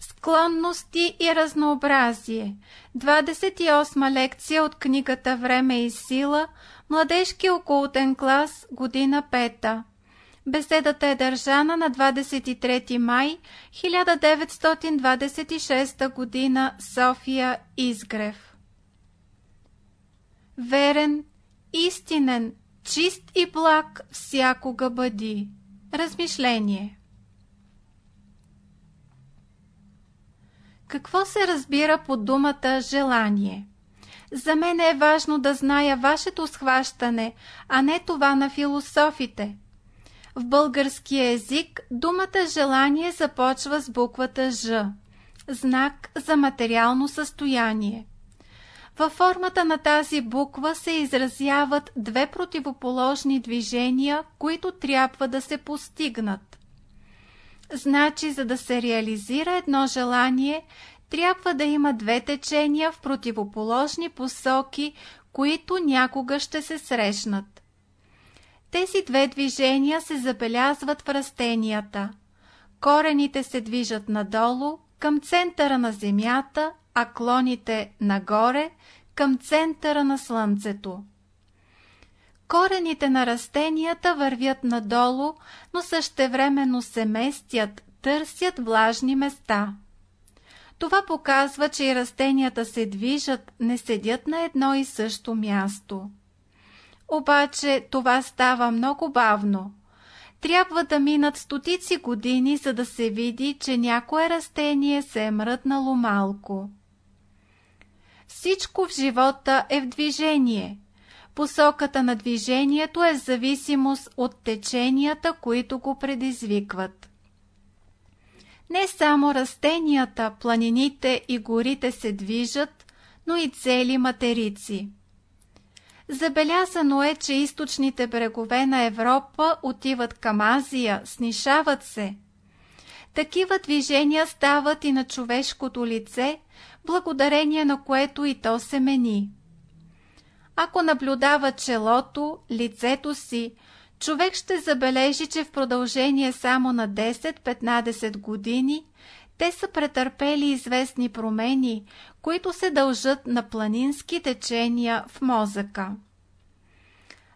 Склонности и разнообразие. 28 лекция от книгата Време и сила, младежки окултен клас, година пета. Беседата е държана на 23 май 1926 година София Изгрев. Верен, истинен, чист и благ всякога бъди. Размишление Какво се разбира под думата желание? За мен е важно да зная вашето схващане, а не това на философите. В българския език думата желание започва с буквата Ж, знак за материално състояние. Във формата на тази буква се изразяват две противоположни движения, които трябва да се постигнат. Значи, за да се реализира едно желание, трябва да има две течения в противоположни посоки, които някога ще се срещнат. Тези две движения се забелязват в растенията. Корените се движат надолу, към центъра на Земята, а клоните нагоре, към центъра на Слънцето. Корените на растенията вървят надолу, но същевременно се местят, търсят влажни места. Това показва, че и растенията се движат, не седят на едно и също място. Обаче това става много бавно. Трябва да минат стотици години, за да се види, че някое растение се е мръднало малко. Всичко в живота е в движение. Посоката на движението е в зависимост от теченията, които го предизвикват. Не само растенията, планините и горите се движат, но и цели материци. Забелязано е, че източните брегове на Европа отиват към Азия, снишават се. Такива движения стават и на човешкото лице, благодарение на което и то се мени. Ако наблюдава челото, лицето си, човек ще забележи, че в продължение само на 10-15 години те са претърпели известни промени, които се дължат на планински течения в мозъка.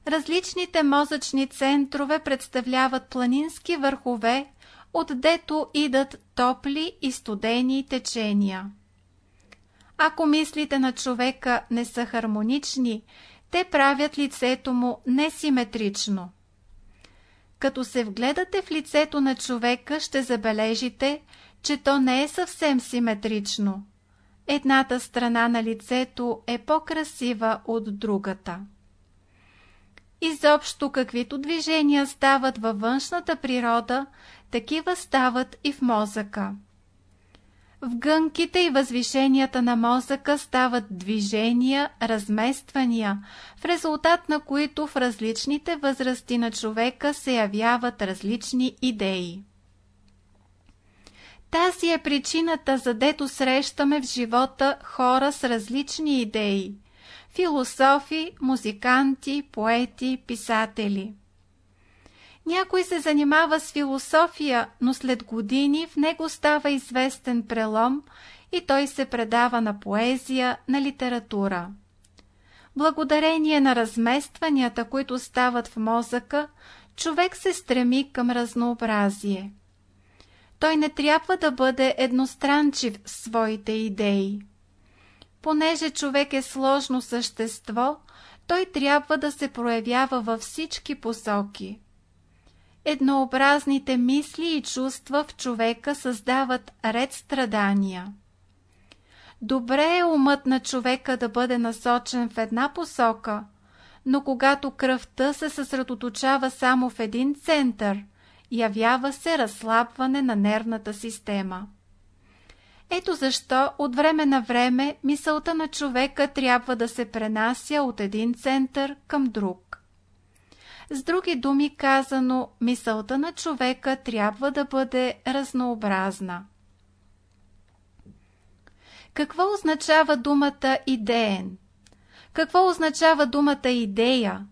Различните мозъчни центрове представляват планински върхове, отдето идат топли и студени течения. Ако мислите на човека не са хармонични, те правят лицето му несиметрично. Като се вгледате в лицето на човека, ще забележите, че то не е съвсем симетрично. Едната страна на лицето е по-красива от другата. Изобщо каквито движения стават във външната природа, такива стават и в мозъка. В гънките и възвишенията на мозъка стават движения, размествания, в резултат на които в различните възрасти на човека се явяват различни идеи. Тази е причината, задето срещаме в живота хора с различни идеи – философи, музиканти, поети, писатели – някой се занимава с философия, но след години в него става известен прелом и той се предава на поезия, на литература. Благодарение на разместванията, които стават в мозъка, човек се стреми към разнообразие. Той не трябва да бъде едностранчив в своите идеи. Понеже човек е сложно същество, той трябва да се проявява във всички посоки. Еднообразните мисли и чувства в човека създават ред страдания. Добре е умът на човека да бъде насочен в една посока, но когато кръвта се съсредоточава само в един център, явява се разслабване на нервната система. Ето защо от време на време мисълта на човека трябва да се пренася от един център към друг. С други думи казано, мисълта на човека трябва да бъде разнообразна. Какво означава думата идеен? Какво означава думата идея?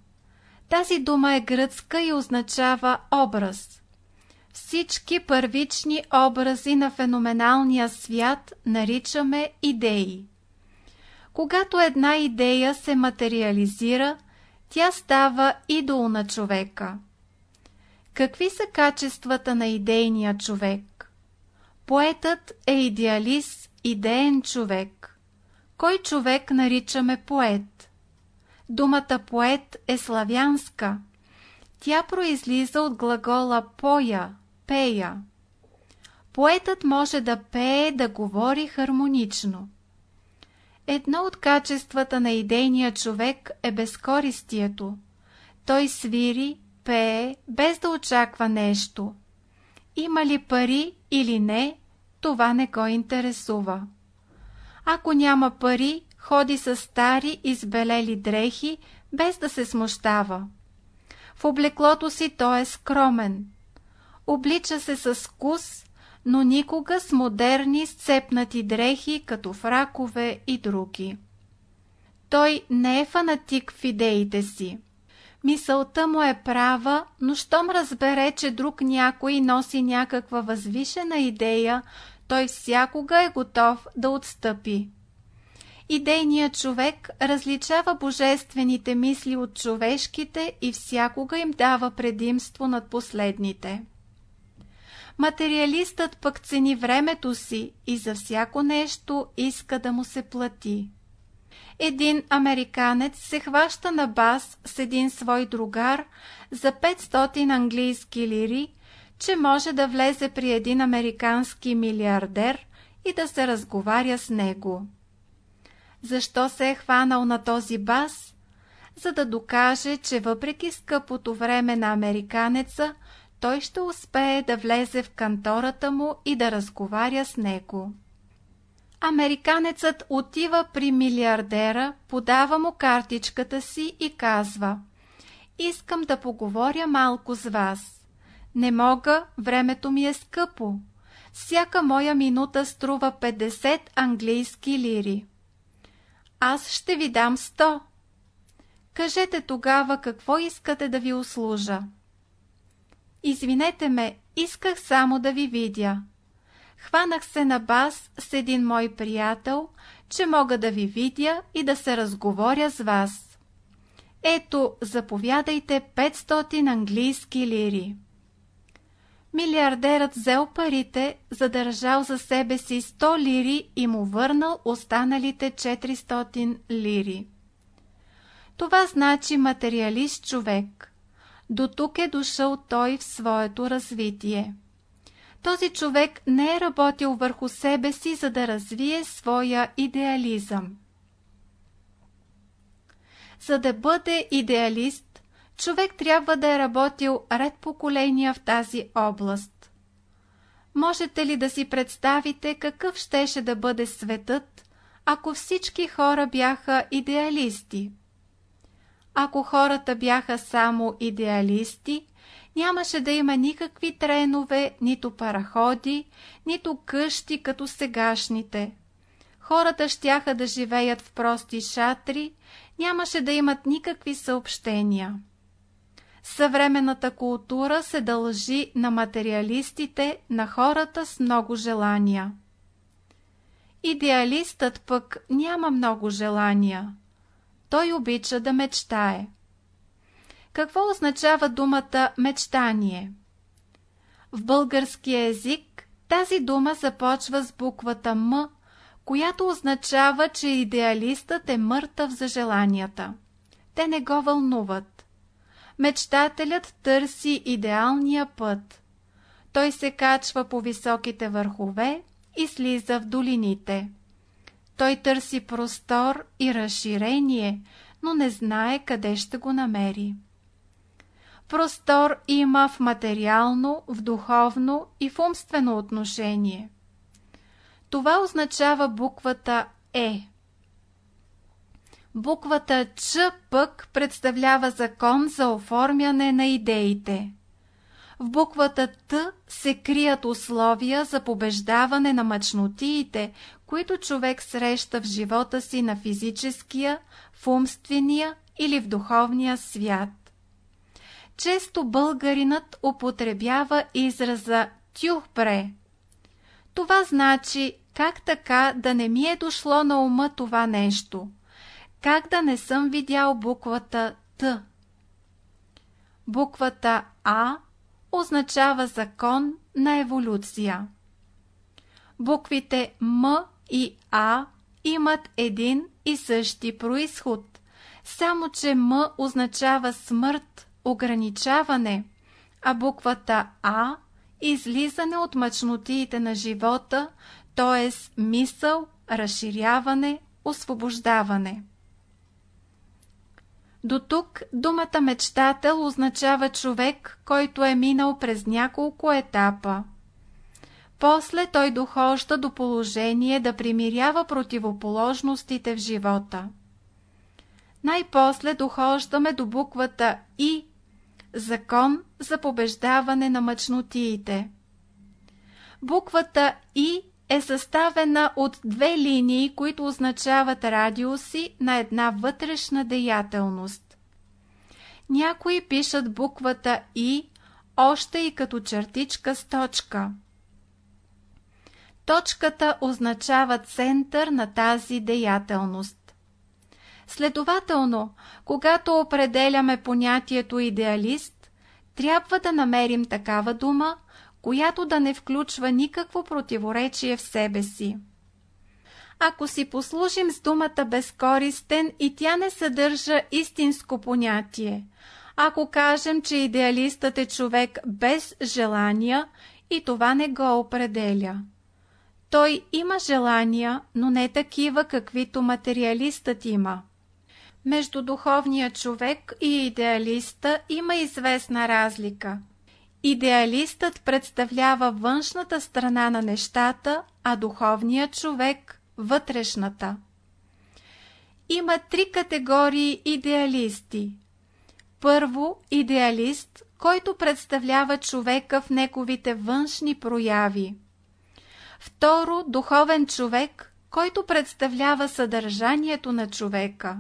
Тази дума е гръцка и означава образ. Всички първични образи на феноменалния свят наричаме идеи. Когато една идея се материализира, тя става идол на човека. Какви са качествата на идейния човек? Поетът е идеалист, идеен човек. Кой човек наричаме поет? Думата поет е славянска. Тя произлиза от глагола поя, пея. Поетът може да пее, да говори хармонично. Едно от качествата на идейния човек е безкористието. Той свири, пее, без да очаква нещо. Има ли пари или не, това не го интересува. Ако няма пари, ходи с стари избелели дрехи, без да се смущава. В облеклото си той е скромен. Облича се с вкус, но никога с модерни сцепнати дрехи, като фракове и други. Той не е фанатик в идеите си. Мисълта му е права, но щом разбере, че друг някой носи някаква възвишена идея, той всякога е готов да отстъпи. Идейният човек различава божествените мисли от човешките и всякога им дава предимство над последните. Материалистът пък цени времето си и за всяко нещо иска да му се плати. Един американец се хваща на бас с един свой другар за 500 английски лири, че може да влезе при един американски милиардер и да се разговаря с него. Защо се е хванал на този бас? За да докаже, че въпреки скъпото време на американеца, той ще успее да влезе в кантората му и да разговаря с него. Американецът отива при милиардера, подава му картичката си и казва Искам да поговоря малко с вас. Не мога, времето ми е скъпо. Всяка моя минута струва 50 английски лири. Аз ще ви дам 100. Кажете тогава какво искате да ви услужа. Извинете ме, исках само да ви видя. Хванах се на бас с един мой приятел, че мога да ви видя и да се разговоря с вас. Ето, заповядайте 500 английски лири. Милиардерът взел парите, задържал за себе си 100 лири и му върнал останалите 400 лири. Това значи материалист човек. До тук е дошъл той в своето развитие. Този човек не е работил върху себе си, за да развие своя идеализъм. За да бъде идеалист, човек трябва да е работил ред поколения в тази област. Можете ли да си представите какъв щеше да бъде светът, ако всички хора бяха идеалисти? Ако хората бяха само идеалисти, нямаше да има никакви тренове, нито параходи, нито къщи като сегашните. Хората щяха да живеят в прости шатри, нямаше да имат никакви съобщения. Съвременната култура се дължи на материалистите, на хората с много желания. Идеалистът пък няма много желания. Той обича да мечтае. Какво означава думата мечтание? В българския език тази дума започва с буквата М, която означава, че идеалистът е мъртъв за желанията. Те не го вълнуват. Мечтателят търси идеалния път. Той се качва по високите върхове и слиза в долините. Той търси простор и разширение, но не знае къде ще го намери. Простор има в материално, в духовно и в умствено отношение. Това означава буквата Е. Буквата Ч пък представлява закон за оформяне на идеите. В буквата Т се крият условия за побеждаване на мъчнотиите, които човек среща в живота си на физическия, в умствения или в духовния свят. често българинът употребява израза тюхбре. Това значи как така да не ми е дошло на ума това нещо? Как да не съм видял буквата Т? Буквата А означава закон на еволюция. Буквите М и А имат един и същи происход, само че М означава смърт, ограничаване, а буквата А – излизане от мъчнотиите на живота, т.е. мисъл, разширяване, освобождаване. До тук думата мечтател означава човек, който е минал през няколко етапа. После той дохожда до положение да примирява противоположностите в живота. Най-после дохождаме до буквата И – закон за побеждаване на мъчнотиите. Буквата И е съставена от две линии, които означават радиуси на една вътрешна деятелност. Някои пишат буквата И още и като чертичка с точка. Точката означава център на тази деятелност. Следователно, когато определяме понятието идеалист, трябва да намерим такава дума, която да не включва никакво противоречие в себе си. Ако си послужим с думата безкористен и тя не съдържа истинско понятие, ако кажем, че идеалистът е човек без желания и това не го определя. Той има желания, но не такива, каквито материалистът има. Между духовния човек и идеалиста има известна разлика – Идеалистът представлява външната страна на нещата, а духовният човек – вътрешната. Има три категории идеалисти. Първо, идеалист, който представлява човека в неговите външни прояви. Второ, духовен човек, който представлява съдържанието на човека.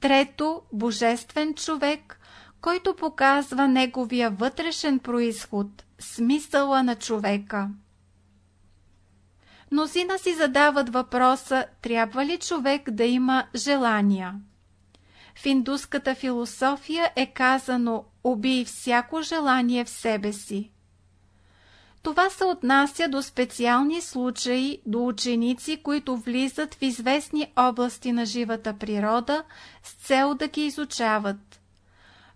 Трето, божествен човек, който показва неговия вътрешен происход, смисъла на човека. Мнозина си задават въпроса, трябва ли човек да има желания? В индуската философия е казано «убий всяко желание в себе си». Това се отнася до специални случаи, до ученици, които влизат в известни области на живата природа с цел да ги изучават.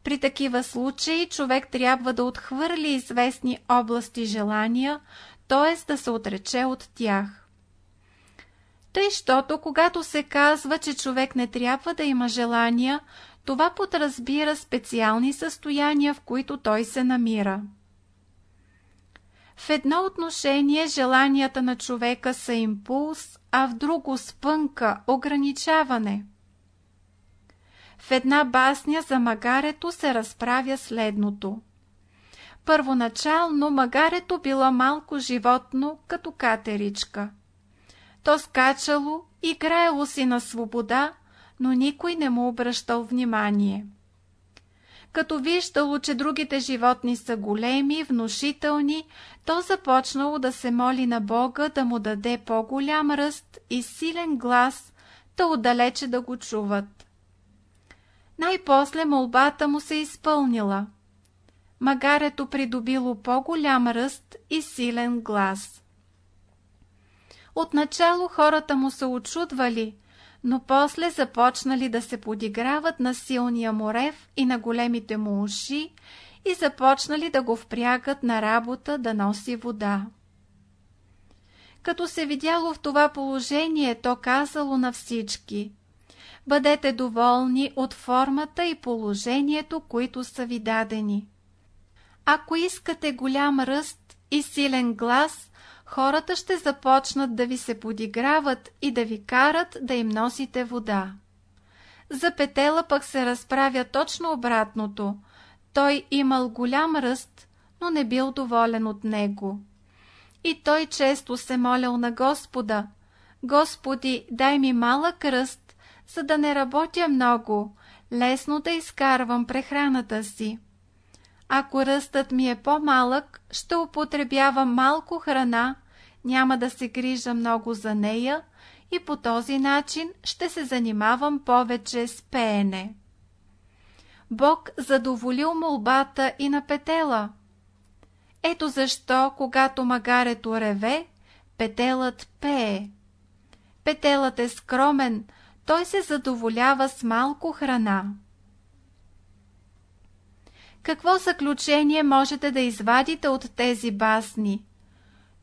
При такива случаи човек трябва да отхвърли известни области желания, т.е. да се отрече от тях. Тъй, щото когато се казва, че човек не трябва да има желания, това подразбира специални състояния, в които той се намира. В едно отношение желанията на човека са импулс, а в друго спънка, ограничаване. В една басня за магарето се разправя следното. Първоначално магарето било малко животно, като катеричка. То скачало, играело си на свобода, но никой не му обръщал внимание. Като виждало, че другите животни са големи, внушителни, то започнало да се моли на Бога да му даде по-голям ръст и силен глас, да отдалече да го чуват. Най-после молбата му се изпълнила. Магарето придобило по-голям ръст и силен глас. Отначало хората му се очудвали, но после започнали да се подиграват на силния морев и на големите му уши и започнали да го впрягат на работа да носи вода. Като се видяло в това положение, то казало на всички бъдете доволни от формата и положението, които са ви дадени. Ако искате голям ръст и силен глас, хората ще започнат да ви се подиграват и да ви карат да им носите вода. За петела пък се разправя точно обратното. Той имал голям ръст, но не бил доволен от него. И той често се молял на Господа. Господи, дай ми малък ръст, за да не работя много, лесно да изкарвам прехраната си. Ако ръстът ми е по-малък, ще употребявам малко храна, няма да се грижа много за нея и по този начин ще се занимавам повече с пеене. Бог задоволил молбата и на петела. Ето защо, когато магарето реве, петелът пее. Петелът е скромен, той се задоволява с малко храна. Какво заключение можете да извадите от тези басни?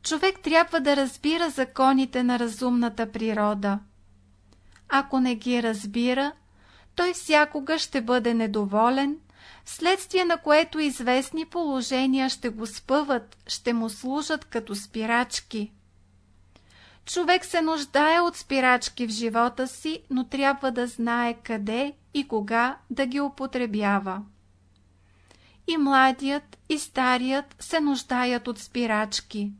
Човек трябва да разбира законите на разумната природа. Ако не ги разбира, той всякога ще бъде недоволен, вследствие на което известни положения ще го спъват, ще му служат като спирачки. Човек се нуждае от спирачки в живота си, но трябва да знае къде и кога да ги употребява. И младият, и старият се нуждаят от спирачки.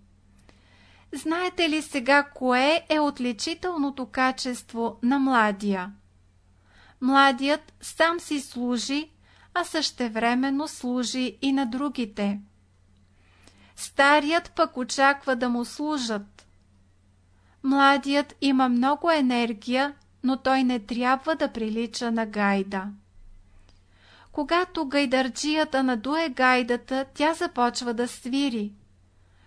Знаете ли сега кое е отличителното качество на младия? Младият сам си служи, а същевременно служи и на другите. Старият пък очаква да му служат. Младият има много енергия, но той не трябва да прилича на гайда. Когато гайдарджията надуе гайдата, тя започва да свири.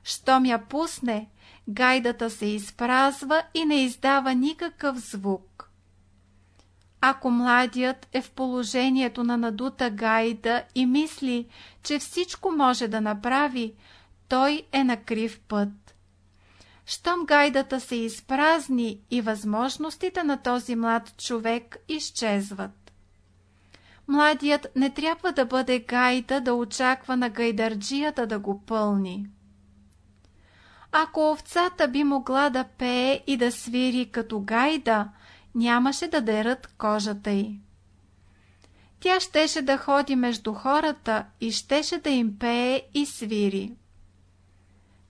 Щом я пусне, гайдата се изпразва и не издава никакъв звук. Ако младият е в положението на надута гайда и мисли, че всичко може да направи, той е на крив път. Щом гайдата се изпразни и възможностите на този млад човек изчезват. Младият не трябва да бъде гайда да очаква на гайдарджията да го пълни. Ако овцата би могла да пее и да свири като гайда, нямаше да дерат кожата й. Тя щеше да ходи между хората и щеше да им пее и свири.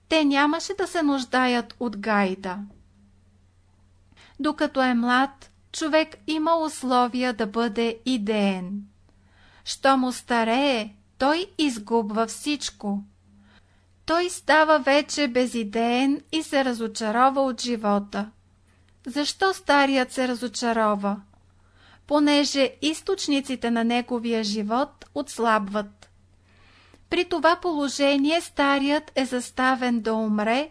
Те нямаше да се нуждаят от гайда. Докато е млад, човек има условия да бъде идеен. Що му старее, той изгубва всичко. Той става вече безидеен и се разочарова от живота. Защо старият се разочарова? Понеже източниците на неговия живот отслабват. При това положение старият е заставен да умре,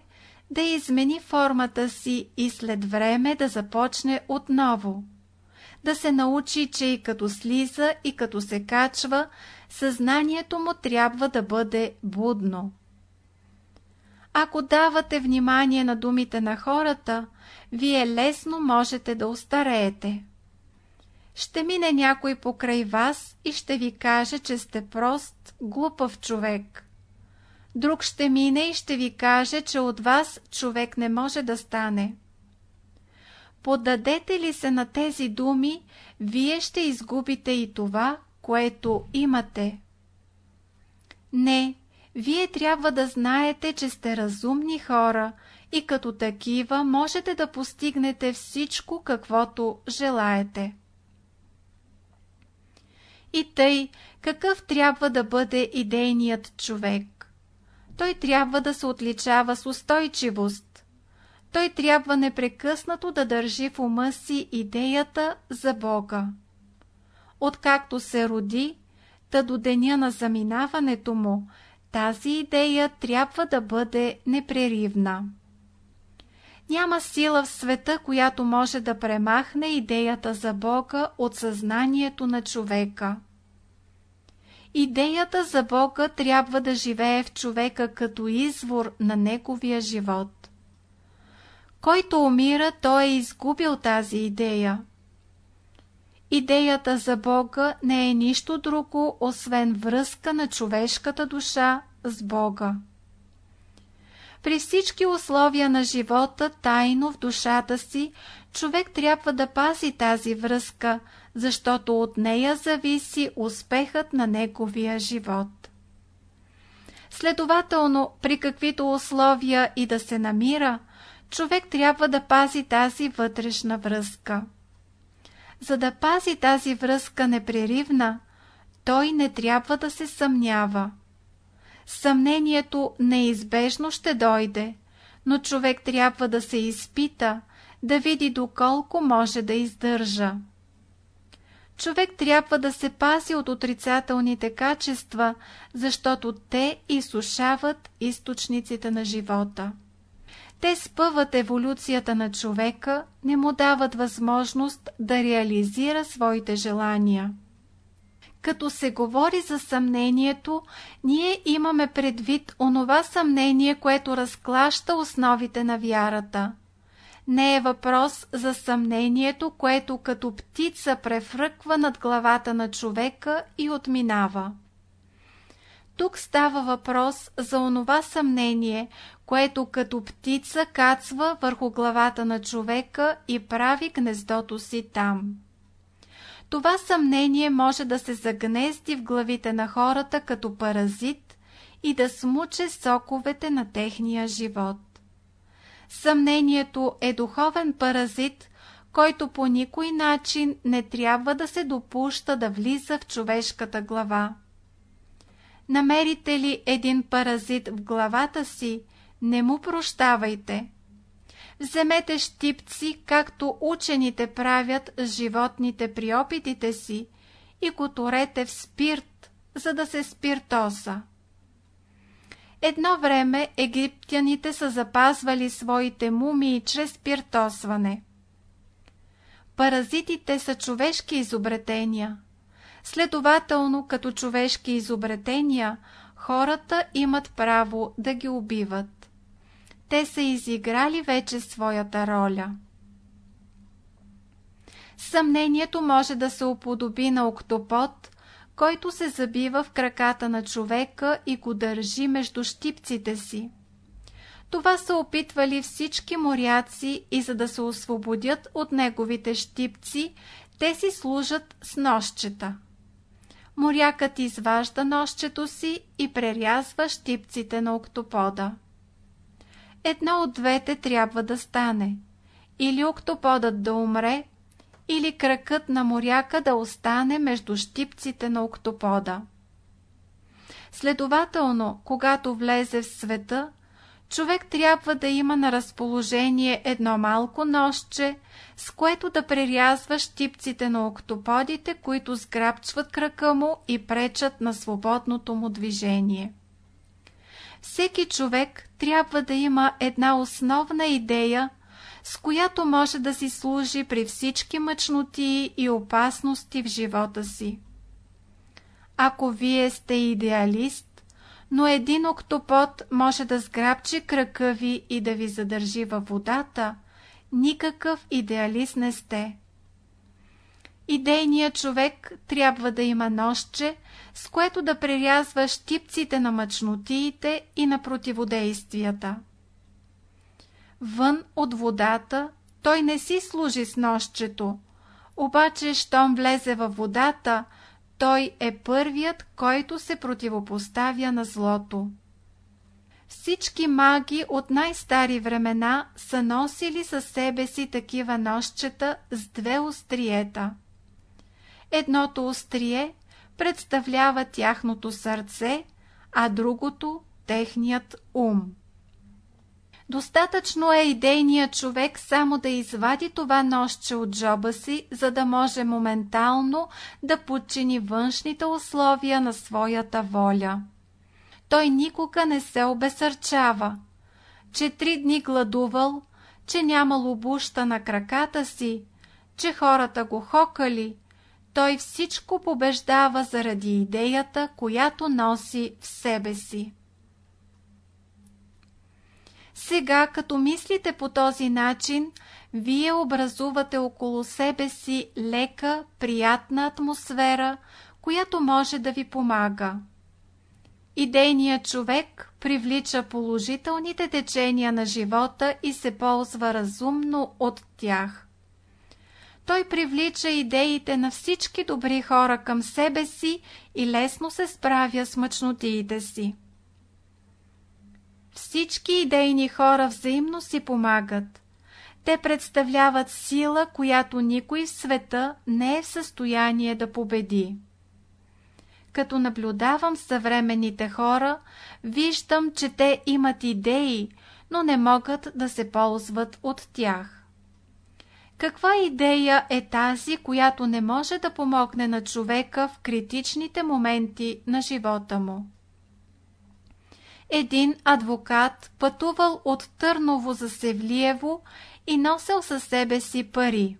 да измени формата си и след време да започне отново. Да се научи, че и като слиза, и като се качва, съзнанието му трябва да бъде будно. Ако давате внимание на думите на хората, вие лесно можете да устареете. Ще мине някой покрай вас и ще ви каже, че сте прост, глупав човек. Друг ще мине и ще ви каже, че от вас човек не може да стане. Поддадете ли се на тези думи, вие ще изгубите и това, което имате. Не, вие трябва да знаете, че сте разумни хора и като такива можете да постигнете всичко, каквото желаете. И тъй, какъв трябва да бъде идейният човек? Той трябва да се отличава с устойчивост. Той трябва непрекъснато да държи в ума си идеята за Бога. Откакто се роди, та до деня на заминаването му, тази идея трябва да бъде непреривна. Няма сила в света, която може да премахне идеята за Бога от съзнанието на човека. Идеята за Бога трябва да живее в човека като извор на неговия живот. Който умира, той е изгубил тази идея. Идеята за Бога не е нищо друго, освен връзка на човешката душа с Бога. При всички условия на живота, тайно в душата си, човек трябва да пази тази връзка, защото от нея зависи успехът на неговия живот. Следователно, при каквито условия и да се намира, човек трябва да пази тази вътрешна връзка. За да пази тази връзка непреривна, той не трябва да се съмнява – Съмнението неизбежно ще дойде, но човек трябва да се изпита, да види доколко може да издържа. Човек трябва да се пази от отрицателните качества, защото те изсушават източниците на живота. Те спъват еволюцията на човека, не му дават възможност да реализира своите желания. Като се говори за съмнението, ние имаме предвид онова съмнение, което разклаща основите на вярата. Не е въпрос за съмнението, което като птица префръква над главата на човека и отминава. Тук става въпрос за онова съмнение, което като птица кацва върху главата на човека и прави гнездото си там. Това съмнение може да се загнезди в главите на хората като паразит и да смуче соковете на техния живот. Съмнението е духовен паразит, който по никой начин не трябва да се допуща да влиза в човешката глава. Намерите ли един паразит в главата си, не му прощавайте. Вземете щипци, както учените правят с животните при опитите си, и го в спирт, за да се спиртоса. Едно време египтяните са запазвали своите мумии чрез спиртосване. Паразитите са човешки изобретения. Следователно, като човешки изобретения, хората имат право да ги убиват. Те са изиграли вече своята роля. Съмнението може да се уподоби на октопод, който се забива в краката на човека и го държи между щипците си. Това са опитвали всички моряци и за да се освободят от неговите щипци, те си служат с нощчета. Морякът изважда нощчето си и прерязва щипците на октопода. Едно от двете трябва да стане. Или октоподът да умре, или кракът на моряка да остане между щипците на октопода. Следователно, когато влезе в света, човек трябва да има на разположение едно малко нощче, с което да прерязва щипците на октоподите, които сграбчват крака му и пречат на свободното му движение. Всеки човек трябва да има една основна идея, с която може да си служи при всички мъчноти и опасности в живота си. Ако вие сте идеалист, но един октопод може да сграбчи крака ви и да ви задържи във водата, никакъв идеалист не сте. Идейният човек трябва да има нощче, с което да прерязва щипците на мъчнотиите и на противодействията. Вън от водата той не си служи с нощчето, обаче, щом влезе във водата, той е първият, който се противопоставя на злото. Всички маги от най-стари времена са носили със себе си такива нощчета с две остриета. Едното острие представлява тяхното сърце, а другото – техният ум. Достатъчно е идейният човек само да извади това нощче от джоба си, за да може моментално да подчини външните условия на своята воля. Той никога не се обесърчава, че три дни гладувал, че нямал обуща на краката си, че хората го хокали, той всичко побеждава заради идеята, която носи в себе си. Сега, като мислите по този начин, вие образувате около себе си лека, приятна атмосфера, която може да ви помага. Идейният човек привлича положителните течения на живота и се ползва разумно от тях. Той привлича идеите на всички добри хора към себе си и лесно се справя с мъчнотиите си. Всички идейни хора взаимно си помагат. Те представляват сила, която никой в света не е в състояние да победи. Като наблюдавам съвременните хора, виждам, че те имат идеи, но не могат да се ползват от тях. Каква идея е тази, която не може да помогне на човека в критичните моменти на живота му? Един адвокат пътувал от Търново за Севлиево и носил със себе си пари.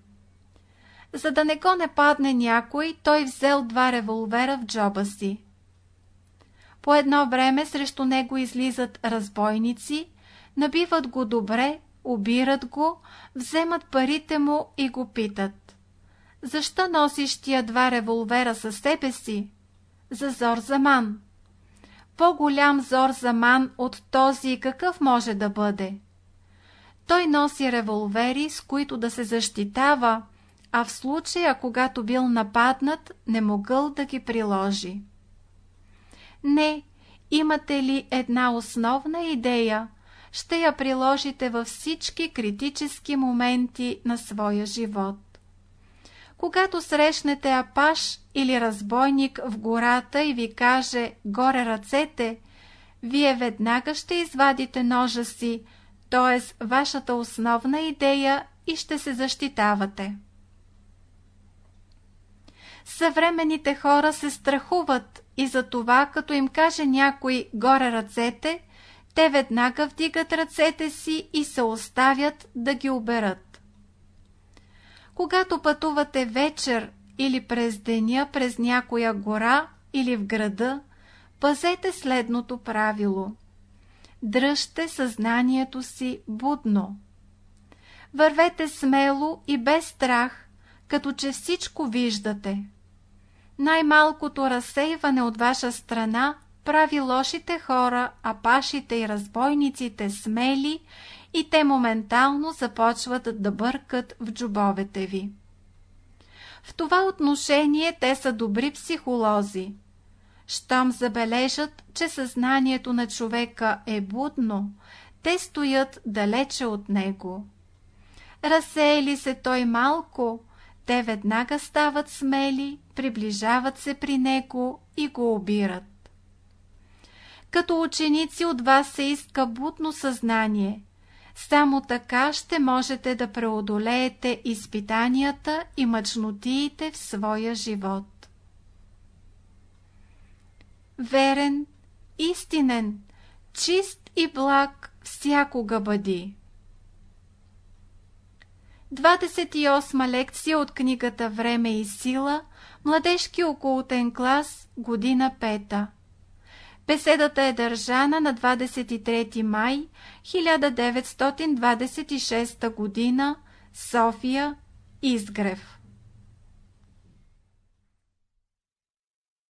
За да не го не падне някой, той взел два револвера в джоба си. По едно време срещу него излизат разбойници, набиват го добре, обират го, вземат парите му и го питат. Защо носиш тия два револвера със себе си? За зор заман. По-голям зор заман от този какъв може да бъде? Той носи револвери, с които да се защитава, а в случая, когато бил нападнат, не могъл да ги приложи. Не, имате ли една основна идея, ще я приложите във всички критически моменти на своя живот. Когато срещнете апаш или разбойник в гората и ви каже «горе ръцете», вие веднага ще извадите ножа си, т.е. вашата основна идея и ще се защитавате. Съвременните хора се страхуват и за това, като им каже някой горе ръцете, те веднага вдигат ръцете си и се оставят да ги оберат. Когато пътувате вечер или през деня през някоя гора или в града, пазете следното правило. Дръжте съзнанието си будно. Вървете смело и без страх, като че всичко виждате. Най-малкото разсейване от ваша страна прави лошите хора, апашите и разбойниците смели и те моментално започват да бъркат в джубовете ви. В това отношение те са добри психолози. Щом забележат, че съзнанието на човека е будно, те стоят далече от него. Разсеяли се той малко, те веднага стават смели, приближават се при него и го обират. Като ученици от вас се иска будно съзнание. Само така ще можете да преодолеете изпитанията и мъчнотиите в своя живот. Верен, истинен, чист и благ всякога бъди. 28 лекция от книгата Време и сила, младежки околотен клас, година пета. Беседата е държана на 23 май 1926 г. София, Изгрев.